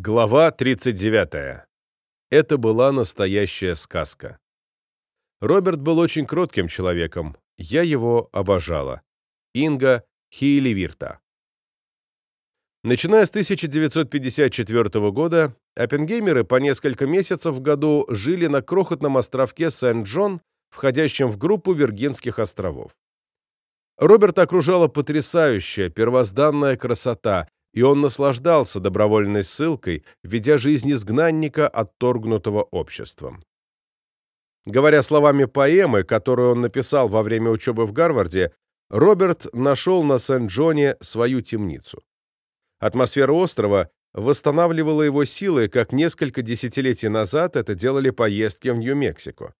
Глава 39. Это была настоящая сказка. Роберт был очень кротким человеком. Я его обожала. Инга Хиелевирта. Начиная с 1954 года, оппенгеймеры по несколько месяцев в году жили на крохотном островке Сент-Джон, входящем в группу Виргинских островов. Роберта окружала потрясающая, первозданная красота, и он наслаждался добровольной ссылкой, ведя жизнь изгнанника, отторгнутого обществом. Говоря словами поэмы, которую он написал во время учебы в Гарварде, Роберт нашел на Сент-Джоне свою темницу. Атмосфера острова восстанавливала его силы, как несколько десятилетий назад это делали поездки в Нью-Мексико.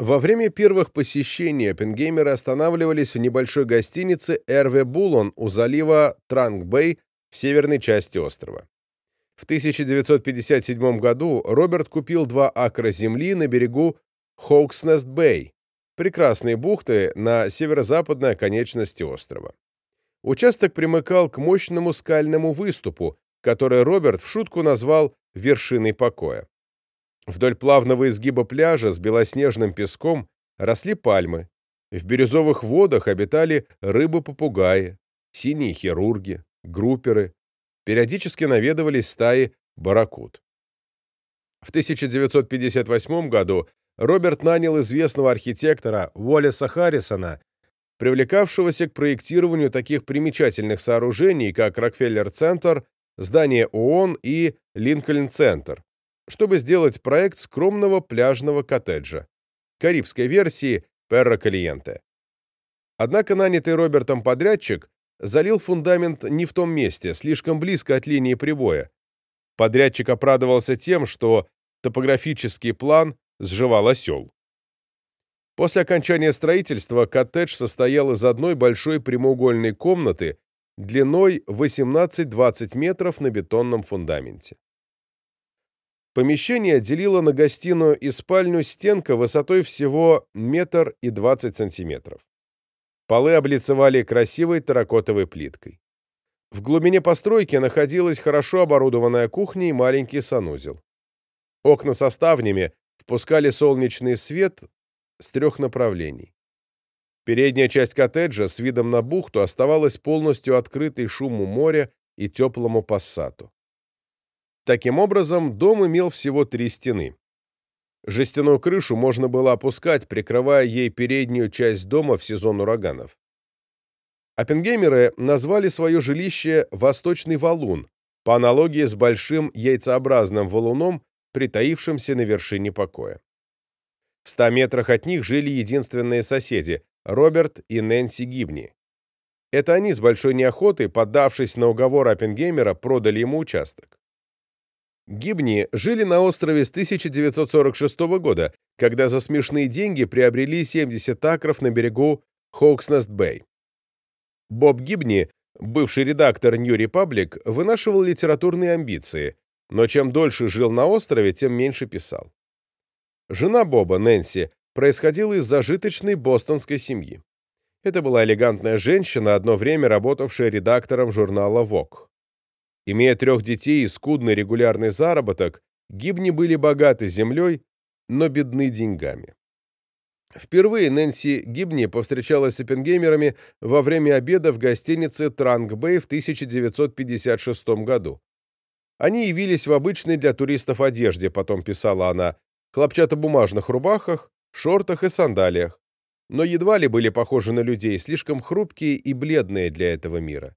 Во время первых посещений оппенгеймеры останавливались в небольшой гостинице Эрве Булон у залива Транг-Бэй в северной части острова. В 1957 году Роберт купил два акра земли на берегу Хоукснест-Бэй, прекрасной бухты на северо-западной оконечности острова. Участок примыкал к мощному скальному выступу, который Роберт в шутку назвал «вершиной покоя». Вдоль плавного изгиба пляжа с белоснежным песком росли пальмы. В бирюзовых водах обитали рыбы-попугаи, синие хирурги, групперы. Периодически наведывались стаи барракуд. В 1958 году Роберт нанял известного архитектора Уоллеса Харрисона, привлекавшегося к проектированию таких примечательных сооружений, как Рокфеллер-центр, здание ООН и Линкольн-центр, чтобы сделать проект скромного пляжного коттеджа, карибской версии Перро Калиенте. Однако нанятый Робертом подрядчик залил фундамент не в том месте, слишком близко от линии прибоя. Подрядчик оправдывался тем, что топографический план сживал осел. После окончания строительства коттедж состоял из одной большой прямоугольной комнаты длиной 18-20 метров на бетонном фундаменте. Помещение делило на гостиную и спальню стенка высотой всего метр и двадцать сантиметров. Полы облицевали красивой терракотовой плиткой. В глубине постройки находилась хорошо оборудованная кухня и маленький санузел. Окна со ставнями впускали солнечный свет с трех направлений. Передняя часть коттеджа с видом на бухту оставалась полностью открытой шуму моря и теплому пассату. Таким образом, дом имел всего три стены. Жестяную крышу можно было опускать, прикрывая ей переднюю часть дома в сезон ураганов. Оппенгеймеры назвали свое жилище «Восточный валун», по аналогии с большим яйцеобразным валуном, притаившимся на вершине покоя. В ста метрах от них жили единственные соседи – Роберт и Нэнси Гибни. Это они с большой неохотой, поддавшись на уговор Оппенгеймера, продали ему участок. Гибни жили на острове с 1946 года, когда за смешные деньги приобрели 70 акров на берегу Хоукснест-Бэй. Боб Гибни, бывший редактор New Republic, вынашивал литературные амбиции, но чем дольше жил на острове, тем меньше писал. Жена Боба, Нэнси, происходила из зажиточной бостонской семьи. Это была элегантная женщина, одно время работавшая редактором журнала Vogue. Имея трех детей и скудный регулярный заработок, Гибни были богаты землей, но бедны деньгами. Впервые Нэнси Гибни повстречалась с оппенгеймерами во время обеда в гостинице Транг-Бэй в 1956 году. Они явились в обычной для туристов одежде, потом писала она, хлопчатобумажных рубахах, шортах и сандалиях, но едва ли были похожи на людей, слишком хрупкие и бледные для этого мира.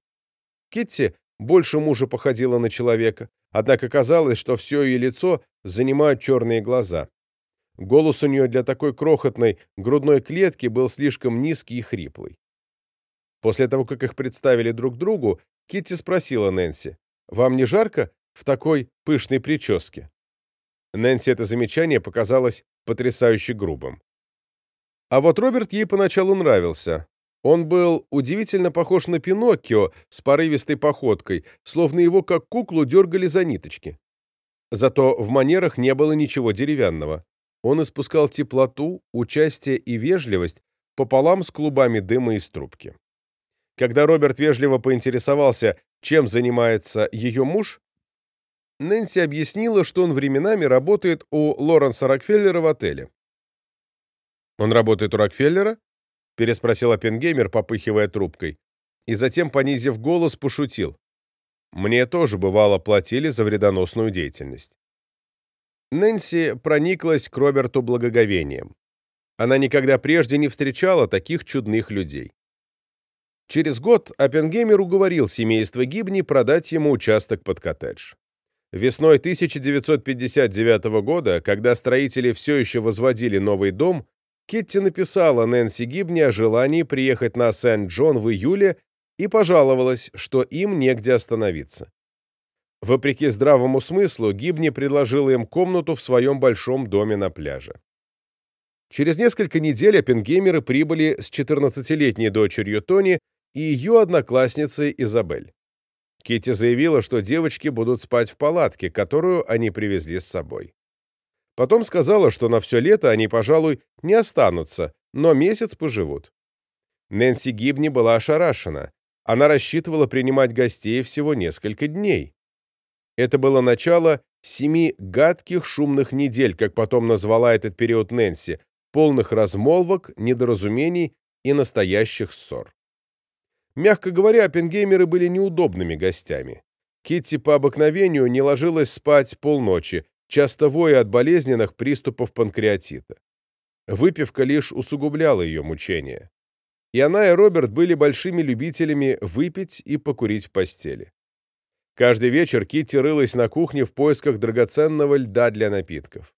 Китти больше мужа походила на человека, однако казалось, что все ее лицо занимают черные глаза. Голос у нее для такой крохотной грудной клетки был слишком низкий и хриплый. После того, как их представили друг другу, Китти спросила Нэнси, «Вам не жарко в такой пышной прическе?» Нэнси это замечание показалось потрясающе грубым. А вот Роберт ей поначалу нравился. Он был удивительно похож на Пиноккио с порывистой походкой, словно его как куклу дергали за ниточки. Зато в манерах не было ничего деревянного. Он испускал теплоту, участие и вежливость пополам с клубами дыма из трубки. Когда Роберт вежливо поинтересовался, чем занимается ее муж, Нэнси объяснила, что он временами работает у Лоренса Рокфеллера в отеле. «Он работает у Рокфеллера?» — переспросил Оппенгеймер, попыхивая трубкой. И затем, понизив голос, пошутил. «Мне тоже, бывало, платили за вредоносную деятельность». Нэнси прониклась к Роберту благоговением. Она никогда прежде не встречала таких чудных людей. Через год Оппенгеймер уговорил семейство Гибни продать ему участок под коттедж. Весной 1959 года, когда строители все еще возводили новый дом, Китти написала Нэнси Гибни о желании приехать на Сент-Джон в июле и пожаловалась, что им негде остановиться. Вопреки здравому смыслу, Гибни предложила им комнату в своем большом доме на пляже. Через несколько недель оппенгеймеры прибыли с 14-летней дочерью Тони и ее одноклассницей Изабель. Китти заявила, что девочки будут спать в палатке, которую они привезли с собой. Потом сказала, что на все лето они, пожалуй, не останутся, но месяц поживут. Нэнси Гибни была ошарашена. Она рассчитывала принимать гостей всего несколько дней. Это было начало семи гадких шумных недель, как потом назвала этот период Нэнси, полных размолвок, недоразумений и настоящих ссор. Мягко говоря, оппенгеймеры были неудобными гостями. Китти по обыкновению не ложилась спать полночи, часто воя от болезненных приступов панкреатита. Выпивка лишь усугубляла ее мучения. И она, и Роберт были большими любителями выпить и покурить в постели. Каждый вечер Китти рылась на кухне в поисках драгоценного льда для напитков.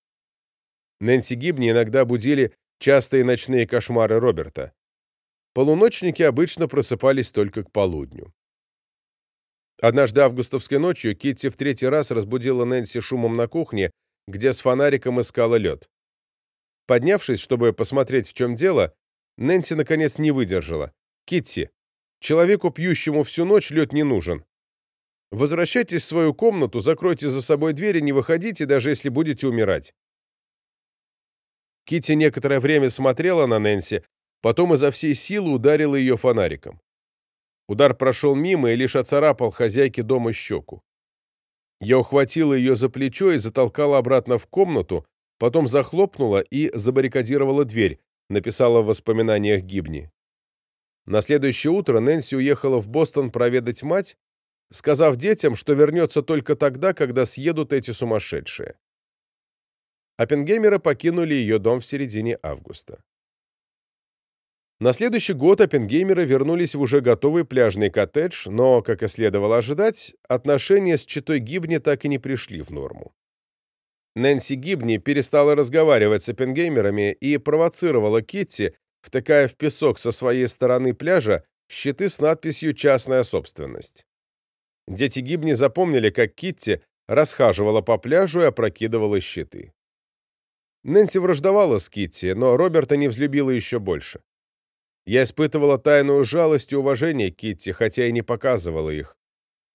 Нэнси Гибни иногда будили частые ночные кошмары Роберта. Полуночники обычно просыпались только к полудню. Однажды августовской ночью Китти в третий раз разбудила Нэнси шумом на кухне, где с фонариком искала лед. Поднявшись, чтобы посмотреть, в чем дело, Нэнси наконец не выдержала. «Китти, человеку, пьющему всю ночь, лед не нужен. Возвращайтесь в свою комнату, закройте за собой дверь и не выходите, даже если будете умирать». Китти некоторое время смотрела на Нэнси, Потом изо всей силы ударил ее фонариком. Удар прошел мимо и лишь оцарапал хозяйке дома щеку. Я ухватила ее за плечо и затолкала обратно в комнату, потом захлопнула и забаррикадировала дверь, написала в воспоминаниях Гибни. На следующее утро Нэнси уехала в Бостон проведать мать, сказав детям, что вернется только тогда, когда съедут эти сумасшедшие. Оппенгеймеры покинули ее дом в середине августа. На следующий год оппенгеймеры вернулись в уже готовый пляжный коттедж, но, как и следовало ожидать, отношения с читой Гибни так и не пришли в норму. Нэнси Гибни перестала разговаривать с оппенгеймерами и провоцировала Китти, втыкая в песок со своей стороны пляжа щиты с надписью «Частная собственность». Дети Гибни запомнили, как Китти расхаживала по пляжу и опрокидывала щиты. Нэнси враждовала с Китти, но Роберта не взлюбила еще больше. Я испытывала тайную жалость и уважение к Китти, хотя и не показывала их.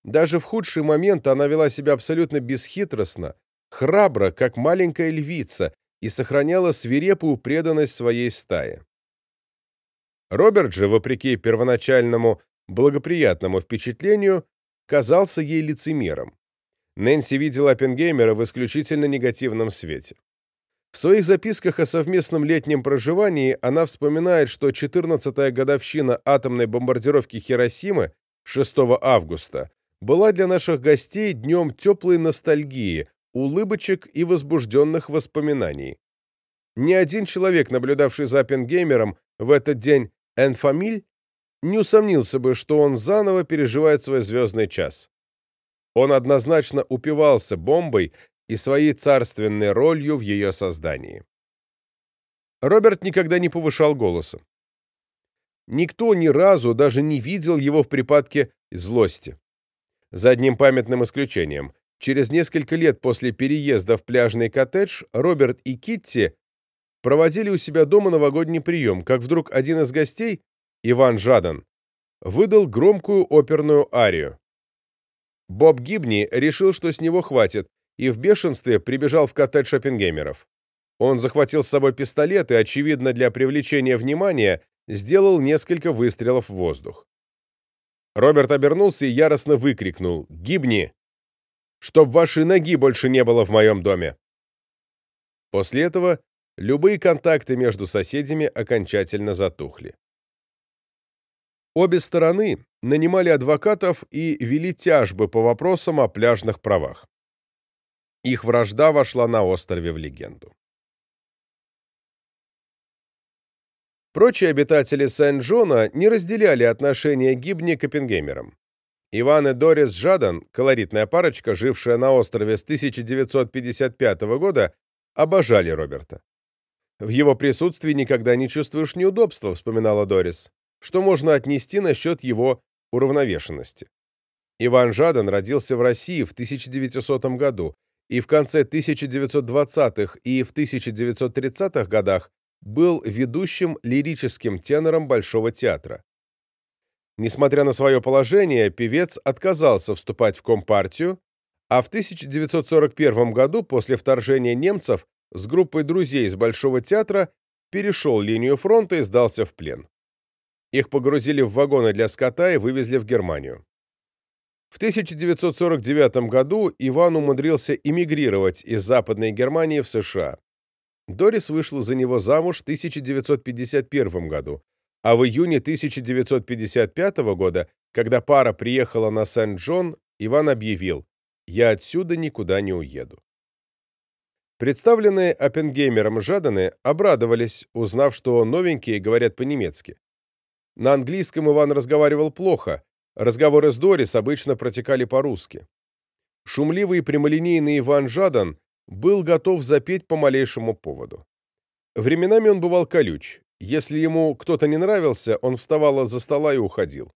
Даже в худший момент она вела себя абсолютно бесхитростно, храбро, как маленькая львица, и сохраняла свирепую преданность своей стае. Роберт же, вопреки первоначальному благоприятному впечатлению, казался ей лицемером. Нэнси видела Оппенгеймера в исключительно негативном свете. В своих записках о совместном летнем проживании она вспоминает, что 14-я годовщина атомной бомбардировки Хиросимы 6 августа была для наших гостей днем теплой ностальгии, улыбочек и возбужденных воспоминаний. Ни один человек, наблюдавший за Оппенгеймером в этот день «Энфамиль», не усомнился бы, что он заново переживает свой звездный час. Он однозначно упивался бомбой и своей царственной ролью в ее создании. Роберт никогда не повышал голоса. Никто ни разу даже не видел его в припадке злости. За одним памятным исключением. Через несколько лет после переезда в пляжный коттедж Роберт и Китти проводили у себя дома новогодний прием, как вдруг один из гостей, Иван Жадан, выдал громкую оперную арию. Боб Гибни решил, что с него хватит, и в бешенстве прибежал в коттедж Шоппенгеймеров. Он захватил с собой пистолет и, очевидно, для привлечения внимания, сделал несколько выстрелов в воздух. Роберт обернулся и яростно выкрикнул «Гибни!». Чтоб вашей ноги больше не было в моем доме!» После этого любые контакты между соседями окончательно затухли. Обе стороны нанимали адвокатов и вели тяжбы по вопросам о пляжных правах. Их вражда вошла на острове в легенду. Прочие обитатели Сент-Джона не разделяли отношения Гибни к Оппенгеймерам. Иван и Дорис Жадан, колоритная парочка, жившая на острове с 1955 года, обожали Роберта. «В его присутствии никогда не чувствуешь неудобства», — вспоминала Дорис, что можно отнести насчет его уравновешенности. Иван Жадан родился в России в 1900 году и в конце 1920-х и в 1930-х годах был ведущим лирическим тенором Большого театра. Несмотря на свое положение, певец отказался вступать в Компартию, а в 1941 году, после вторжения немцев, с группой друзей из Большого театра перешел линию фронта и сдался в плен. Их погрузили в вагоны для скота и вывезли в Германию. В 1949 году Иван умудрился эмигрировать из Западной Германии в США. Дорис вышла за него замуж в 1951 году, а в июне 1955 года, когда пара приехала на Сент-Джон, Иван объявил «Я отсюда никуда не уеду». Представленные Оппенгеймером Жаданы обрадовались, узнав, что новенькие говорят по-немецки. На английском Иван разговаривал плохо, разговоры с Дорис обычно протекали по-русски. Шумливый и прямолинейный Иван Жадан был готов запеть по малейшему поводу. Временами он бывал колюч. Если ему кто-то не нравился, он вставал за стола и уходил.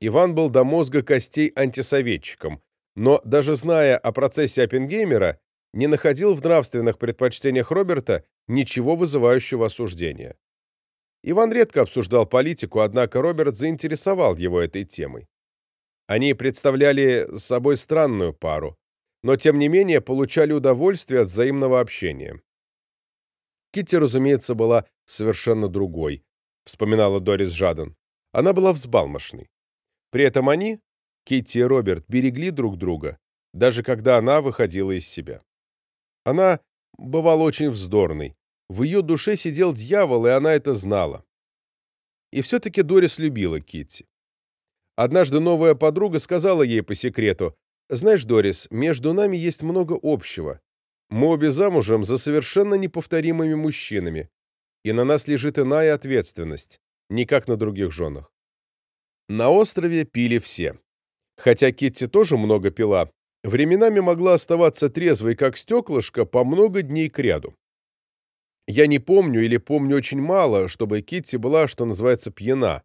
Иван был до мозга костей антисоветчиком, но даже зная о процессе Оппенгеймера, не находил в нравственных предпочтениях Роберта ничего вызывающего осуждения. Иван редко обсуждал политику, однако Роберт заинтересовал его этой темой. Они представляли собой странную пару, но тем не менее получали удовольствие от взаимного общения. Китти, разумеется, была совершенно другой, вспоминала Дорис Жадан. Она была взбалмошной. При этом они, Китти и Роберт, берегли друг друга, даже когда она выходила из себя. Она бывала очень вздорной. В ее душе сидел дьявол, и она это знала. И все-таки Дорис любила Китти. Однажды новая подруга сказала ей по секрету, знаешь, Дорис, между нами есть много общего. Мы обе замужем за совершенно неповторимыми мужчинами, и на нас лежит иная ответственность, не как на других женах. На острове пили все. Хотя Китти тоже много пила, временами могла оставаться трезвой, как стеклышко, по много дней кряду. Я не помню или помню очень мало, чтобы Китти была, что называется, пьяна,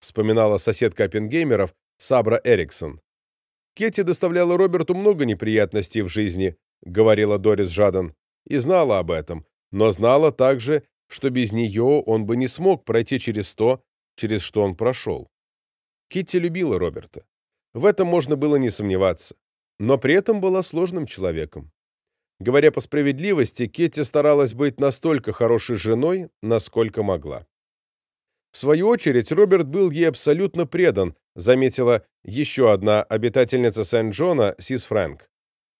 вспоминала соседка Оппенгеймеров Сабра Эриксон. Кетти доставляла Роберту много неприятностей в жизни, говорила Дорис Жадан, и знала об этом, но знала также, что без нее он бы не смог пройти через то, через что он прошел. Китти любила Роберта. В этом можно было не сомневаться, но при этом была сложным человеком. Говоря по справедливости, Кетти старалась быть настолько хорошей женой, насколько могла. В свою очередь, Роберт был ей абсолютно предан, заметила еще одна обитательница Сент-Джона, Сис Фрэнк.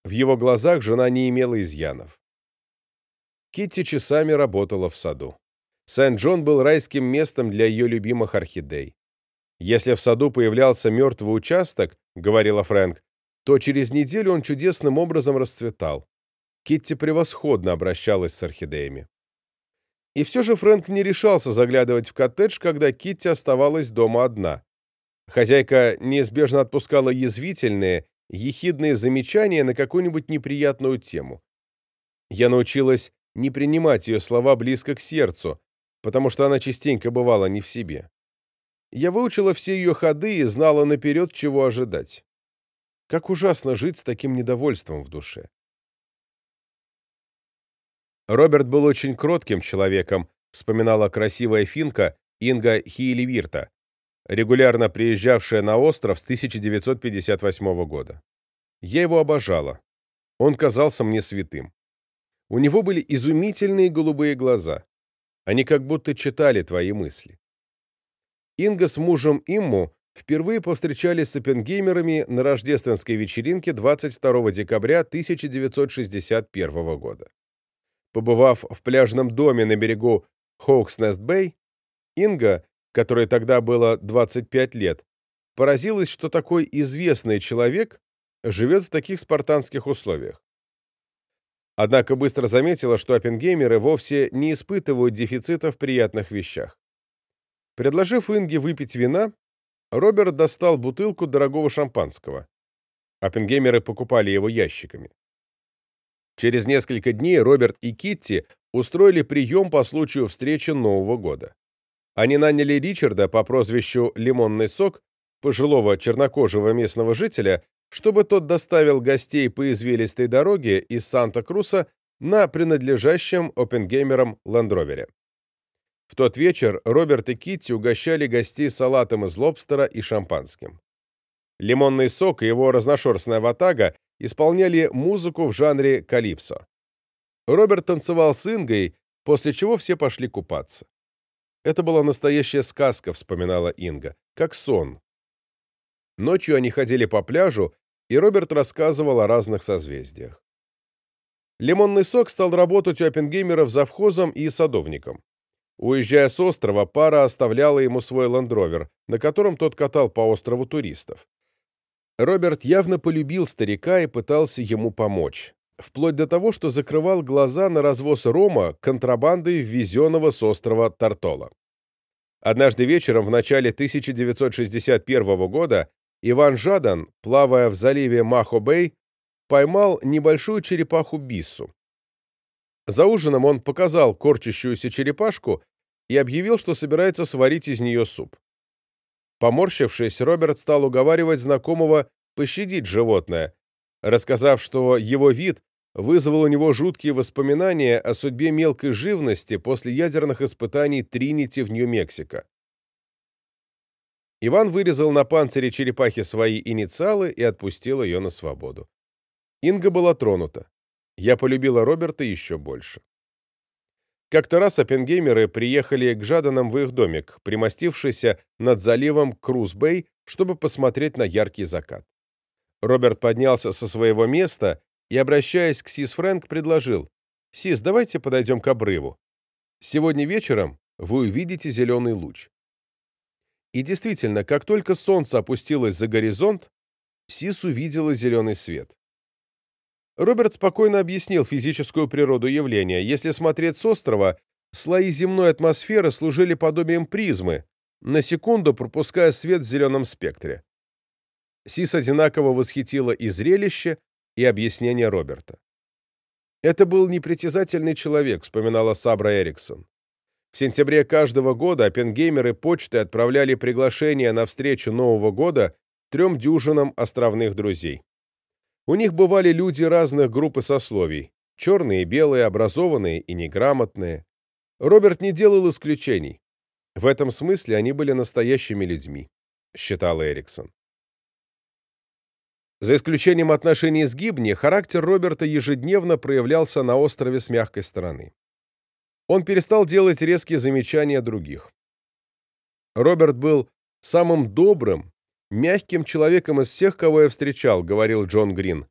В его глазах жена не имела изъянов. Китти часами работала в саду. Сент-Джон был райским местом для ее любимых орхидей. Если в саду появлялся мертвый участок, говорила Фрэнк, то через неделю он чудесным образом расцветал. Китти превосходно обращалась с орхидеями. И все же Фрэнк не решался заглядывать в коттедж, когда Китти оставалась дома одна. Хозяйка неизбежно отпускала язвительные, ехидные замечания на какую-нибудь неприятную тему. Я научилась не принимать ее слова близко к сердцу, потому что она частенько бывала не в себе. Я выучила все ее ходы и знала наперед, чего ожидать. Как ужасно жить с таким недовольством в душе. Роберт был очень кротким человеком, вспоминала красивая финка Инга Хиелевирта, регулярно приезжавшая на остров с 1958 года. Я его обожала. Он казался мне святым. У него были изумительные голубые глаза. Они как будто читали твои мысли. Инга с мужем Имму впервые повстречались с оппенгеймерами на рождественской вечеринке 22 декабря 1961 года. Побывав в пляжном доме на берегу Хоукснест-Бэй, Инга, которой тогда было 25 лет, поразилась, что такой известный человек живет в таких спартанских условиях. Однако быстро заметила, что оппенгеймеры вовсе не испытывают дефицита в приятных вещах. Предложив Инге выпить вина, Роберт достал бутылку дорогого шампанского. Оппенгеймеры покупали его ящиками. Через несколько дней Роберт и Китти устроили прием по случаю встречи Нового года. Они наняли Ричарда по прозвищу «Лимонный сок», пожилого чернокожего местного жителя, чтобы тот доставил гостей по извилистой дороге из Санта-Круса на принадлежащем опенгеймерам ландровере. В тот вечер Роберт и Китти угощали гостей салатом из лобстера и шампанским. Лимонный сок и его разношерстная ватага исполняли музыку в жанре калипсо. Роберт танцевал с Ингой, после чего все пошли купаться. Это была настоящая сказка, вспоминала Инга, как сон. Ночью они ходили по пляжу, и Роберт рассказывал о разных созвездиях. Лимонный сок стал работать у Оппенгеймеров завхозом и садовником. Уезжая с острова, пара оставляла ему свой ландровер, на котором тот катал по острову туристов. Роберт явно полюбил старика и пытался ему помочь, вплоть до того, что закрывал глаза на развоз рома контрабандой ввезенного с острова Тартола. Однажды вечером в начале 1961 года Иван Жадан, плавая в заливе Махо-Бэй, поймал небольшую черепаху Биссу. За ужином он показал корчащуюся черепашку и объявил, что собирается сварить из нее суп. Поморщившись, Роберт стал уговаривать знакомого пощадить животное, рассказав, что его вид вызвал у него жуткие воспоминания о судьбе мелкой живности после ядерных испытаний Тринити в Нью-Мексико. Иван вырезал на панцире черепахи свои инициалы и отпустил ее на свободу. Инга была тронута. Я полюбила Роберта еще больше. Как-то раз оппенгеймеры приехали к Жаданам в их домик, примостившийся над заливом Круз-Бэй, чтобы посмотреть на яркий закат. Роберт поднялся со своего места и, обращаясь к Сис Фрэнк, предложил, «Сис, давайте подойдем к обрыву. Сегодня вечером вы увидите зеленый луч». И действительно, как только солнце опустилось за горизонт, Сис увидела зеленый свет. Роберт спокойно объяснил физическую природу явления. Если смотреть с острова, слои земной атмосферы служили подобием призмы, на секунду пропуская свет в зеленом спектре. Сис одинаково восхитила и зрелище, и объяснение Роберта. «Это был непритязательный человек», — вспоминала Сабра Эриксон. В сентябре каждого года оппенгеймеры почты отправляли приглашения на встречу Нового года трем дюжинам островных друзей. У них бывали люди разных групп и сословий, черные и белые, образованные и неграмотные. Роберт не делал исключений. В этом смысле они были настоящими людьми, считал Эриксон. За исключением отношений с Гибни, характер Роберта ежедневно проявлялся на острове с мягкой стороны. Он перестал делать резкие замечания других. Роберт был самым добрым мягким человеком из всех, кого я встречал», — говорил Джон Грин.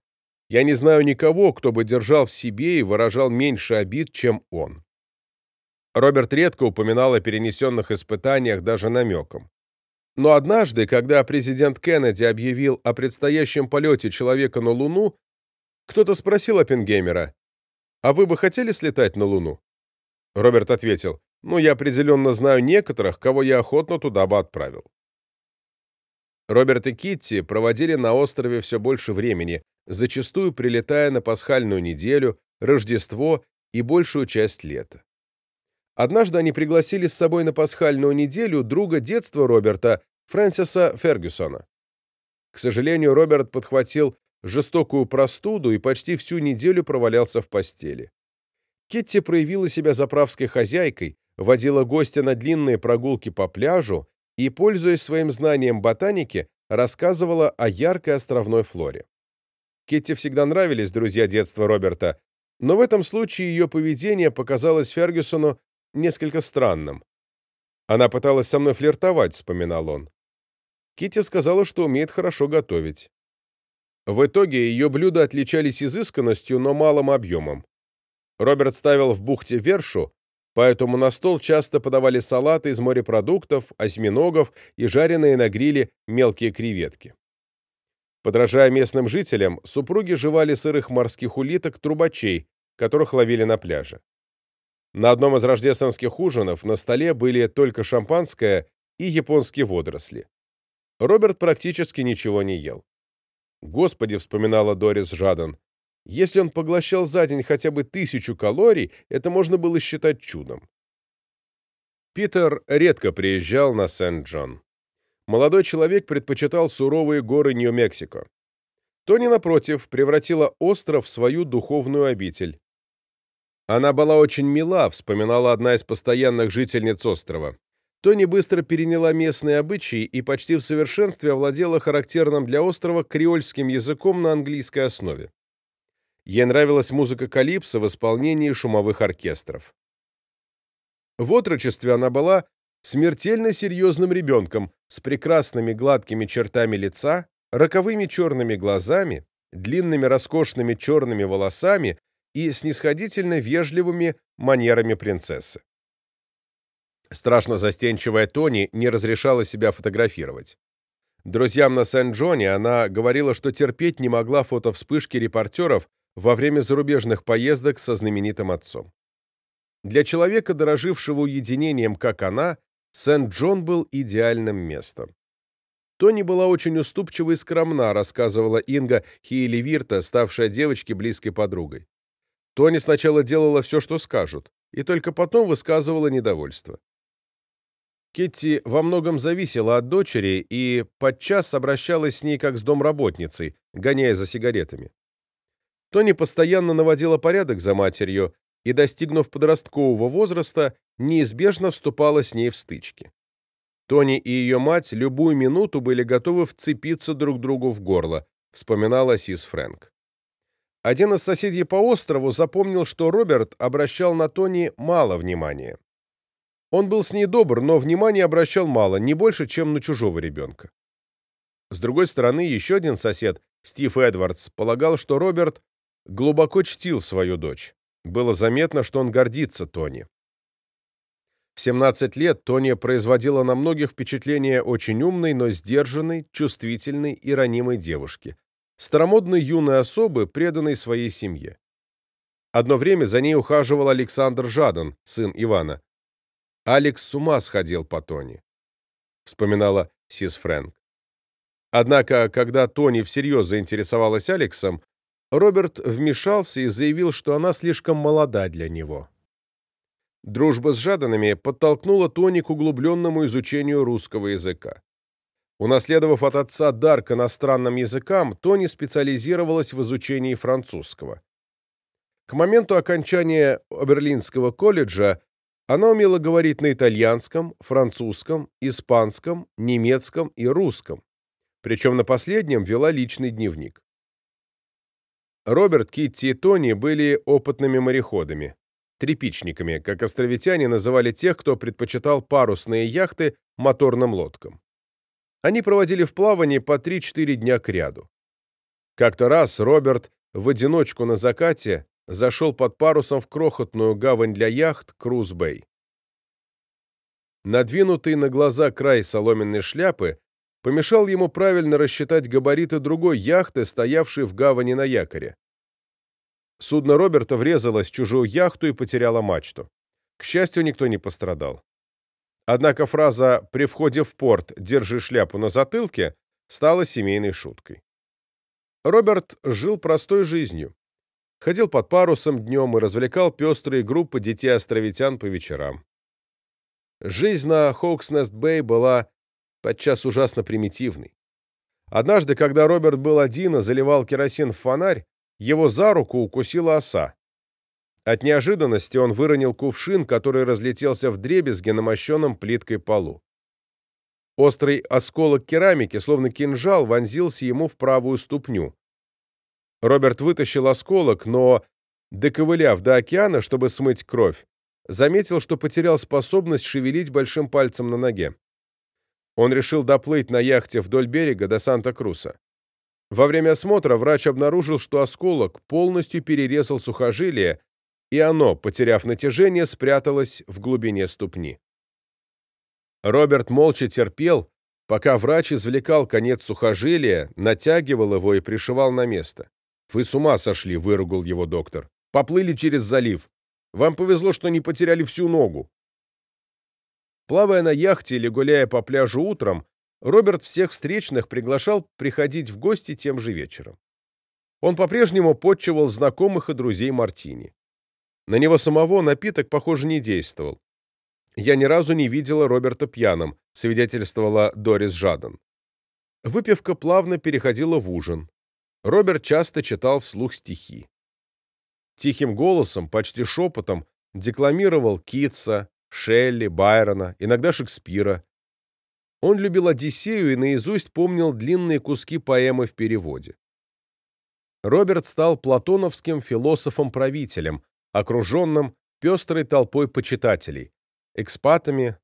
«Я не знаю никого, кто бы держал в себе и выражал меньше обид, чем он». Роберт редко упоминал о перенесенных испытаниях даже намеком. Но однажды, когда президент Кеннеди объявил о предстоящем полете человека на Луну, кто-то спросил Оппенгеймера, «А вы бы хотели слетать на Луну?» Роберт ответил, «Ну, я определенно знаю некоторых, кого я охотно туда бы отправил». Роберт и Китти проводили на острове все больше времени, зачастую прилетая на пасхальную неделю, Рождество и большую часть лета. Однажды они пригласили с собой на пасхальную неделю друга детства Роберта, Фрэнсиса Фергюсона. К сожалению, Роберт подхватил жестокую простуду и почти всю неделю провалялся в постели. Китти проявила себя заправской хозяйкой, водила гостя на длинные прогулки по пляжу и, пользуясь своим знанием ботаники, рассказывала о яркой островной флоре. Китти всегда нравились друзья детства Роберта, но в этом случае ее поведение показалось Фергюсону несколько странным. «Она пыталась со мной флиртовать», — вспоминал он. Китти сказала, что умеет хорошо готовить. В итоге ее блюда отличались изысканностью, но малым объемом. Роберт ставил в бухте вершу, поэтому на стол часто подавали салаты из морепродуктов, осьминогов и жареные на гриле мелкие креветки. Подражая местным жителям, супруги жевали сырых морских улиток трубачей, которых ловили на пляже. На одном из рождественских ужинов на столе были только шампанское и японские водоросли. Роберт практически ничего не ел. «Господи», — вспоминала Дорис Жадан, «если он поглощал за день хотя бы тысячу калорий, это можно было считать чудом». Питер редко приезжал на Сент-Джон. Молодой человек предпочитал суровые горы Нью-Мексико. Тони, напротив, превратила остров в свою духовную обитель. Она была очень мила, вспоминала одна из постоянных жительниц острова. Тони быстро переняла местные обычаи и почти в совершенстве овладела характерным для острова креольским языком на английской основе. Ей нравилась музыка калипсо в исполнении шумовых оркестров. В отрочестве она была смертельно серьезным ребенком с прекрасными гладкими чертами лица, роковыми черными глазами, длинными роскошными черными волосами и снисходительно вежливыми манерами принцессы. Страшно застенчивая Тони не разрешала себя фотографировать. Друзьям на Сент-Джоне она говорила, что терпеть не могла фотовспышки репортеров во время зарубежных поездок со знаменитым отцом. Для человека, дорожившего уединением, как она, Сент-Джон был идеальным местом. Тони была очень уступчива и скромна, рассказывала Инга Хейли Вирта, ставшая девочке близкой подругой. Тони сначала делала все, что скажут, и только потом высказывала недовольство. Кетти во многом зависела от дочери и подчас обращалась с ней как с домработницей, гоняя за сигаретами. Тони постоянно наводила порядок за матерью и, достигнув подросткового возраста, неизбежно вступала с ней в стычки. Тони и ее мать любую минуту были готовы вцепиться друг другу в горло, вспоминала Сис Фрэнк. Один из соседей по острову запомнил, что Роберт обращал на Тони мало внимания. Он был с ней добр, но внимания обращал мало, не больше, чем на чужого ребенка. С другой стороны, еще один сосед, Стив Эдвардс, полагал, что Роберт глубоко чтил свою дочь. Было заметно, что он гордится Тони. В 17 лет Тони производила на многих впечатление очень умной, но сдержанной, чувствительной и ранимой девушки, старомодной юной особы, преданной своей семье. Одно время за ней ухаживал Александр Жадан, сын Ивана. «Алекс с ума сходил по Тони», — вспоминала Сис Фрэнк. Однако, когда Тони всерьез заинтересовалась Алексом, Роберт вмешался и заявил, что она слишком молода для него. Дружба с Жаданами подтолкнула Тони к углубленному изучению русского языка. Унаследовав от отца дар к иностранным языкам, Тони специализировалась в изучении французского. К моменту окончания Берлинского колледжа она умела говорить на итальянском, французском, испанском, немецком и русском, причем на последнем вела личный дневник. Роберт, Китти и Тони были опытными мореходами, тряпичниками, как островитяне называли тех, кто предпочитал парусные яхты моторным лодкам. Они проводили в плавании по 3-4 дня кряду. Как-то раз Роберт в одиночку на закате зашел под парусом в крохотную гавань для яхт Круз-Бэй. Надвинутый на глаза край соломенной шляпы помешал ему правильно рассчитать габариты другой яхты, стоявшей в гавани на якоре. Судно Роберта врезалось в чужую яхту и потеряло мачту. К счастью, никто не пострадал. Однако фраза «при входе в порт держи шляпу на затылке» стала семейной шуткой. Роберт жил простой жизнью. Ходил под парусом днем и развлекал пестрые группы детей-островитян по вечерам. Жизнь на Хоукснест-Бэй была подчас ужасно примитивной. Однажды, когда Роберт был один и заливал керосин в фонарь, его за руку укусила оса. От неожиданности он выронил кувшин, который разлетелся в дребезги на мощенном плиткой полу. Острый осколок керамики, словно кинжал, вонзился ему в правую ступню. Роберт вытащил осколок, но, доковыляв до океана, чтобы смыть кровь, заметил, что потерял способность шевелить большим пальцем на ноге. Он решил доплыть на яхте вдоль берега до Санта-Круса. Во время осмотра врач обнаружил, что осколок полностью перерезал сухожилие, и оно, потеряв натяжение, спряталось в глубине ступни. Роберт молча терпел, пока врач извлекал конец сухожилия, натягивал его и пришивал на место. «Вы с ума сошли», — выругал его доктор. «Поплыли через залив. Вам повезло, что не потеряли всю ногу». Плавая на яхте или гуляя по пляжу утром, Роберт всех встречных приглашал приходить в гости тем же вечером. Он по-прежнему подчивал знакомых и друзей Мартини. На него самого напиток, похоже, не действовал. «Я ни разу не видела Роберта пьяным», свидетельствовала Дорис Жадан. Выпивка плавно переходила в ужин. Роберт часто читал вслух стихи. Тихим голосом, почти шепотом, декламировал Китса, Шелли, Байрона, иногда Шекспира. Он любил Одиссею и наизусть помнил длинные куски поэмы в переводе. Роберт стал платоновским философом-правителем, окруженным пестрой толпой почитателей, экспатами,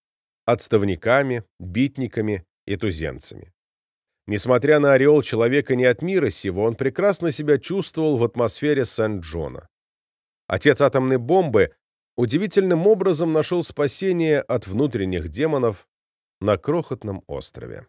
отставниками, битниками и туземцами. Несмотря на ореол человека не от мира сего, он прекрасно себя чувствовал в атмосфере Сент-Джона. Отец атомной бомбы удивительным образом нашел спасение от внутренних демонов на крохотном острове.